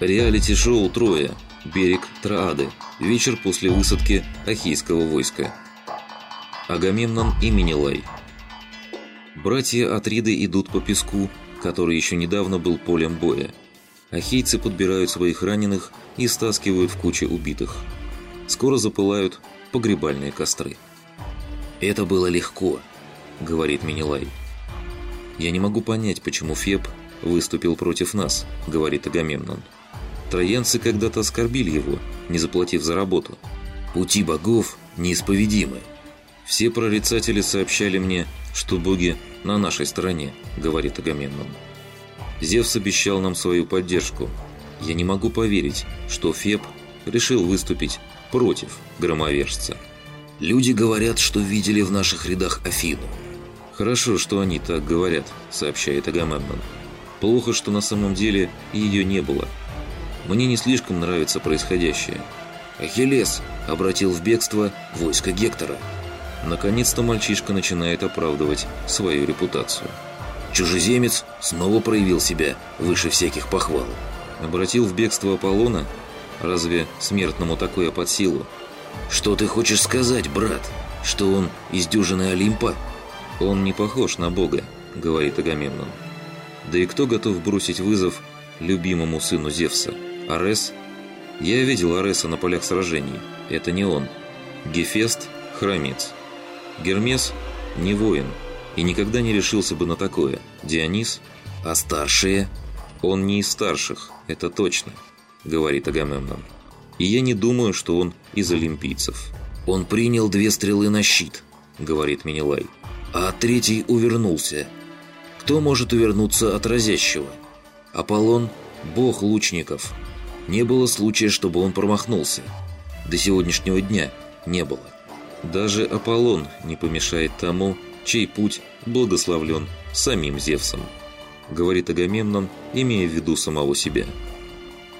Реалити-шоу «Трое». Берег Троады. Вечер после высадки Ахейского войска. Агамемнон и Минилай. Братья Атриды идут по песку, который еще недавно был полем боя. Ахейцы подбирают своих раненых и стаскивают в куче убитых. Скоро запылают погребальные костры. «Это было легко», — говорит Минилай. «Я не могу понять, почему Феб выступил против нас», — говорит Агамемнон. Троянцы когда-то оскорбили его, не заплатив за работу. Пути богов неисповедимы. Все прорицатели сообщали мне, что боги на нашей стороне, говорит Агамемнон. Зевс обещал нам свою поддержку. Я не могу поверить, что Феб решил выступить против громовержца. Люди говорят, что видели в наших рядах Афину. Хорошо, что они так говорят, сообщает Агамемнон. Плохо, что на самом деле ее не было – мне не слишком нравится происходящее. Ахиллес обратил в бегство войско Гектора. Наконец-то мальчишка начинает оправдывать свою репутацию. Чужеземец снова проявил себя выше всяких похвал. Обратил в бегство Аполлона? Разве смертному такое под силу? «Что ты хочешь сказать, брат? Что он из дюжины Олимпа?» «Он не похож на бога», — говорит Агамемнон. «Да и кто готов бросить вызов любимому сыну Зевса?» Арес? Я видел Ареса на полях сражений. Это не он. Гефест – хромец. Гермес – не воин. И никогда не решился бы на такое. Дионис? А старшие? Он не из старших, это точно, говорит Агамемнон. И я не думаю, что он из олимпийцев. Он принял две стрелы на щит, говорит Минилай. А третий увернулся. Кто может увернуться от разящего? Аполлон – бог лучников – не было случая, чтобы он промахнулся. До сегодняшнего дня не было. Даже Аполлон не помешает тому, чей путь благословлен самим Зевсом, говорит Агамемнон, имея в виду самого себя.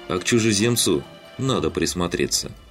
А к чужеземцу надо присмотреться –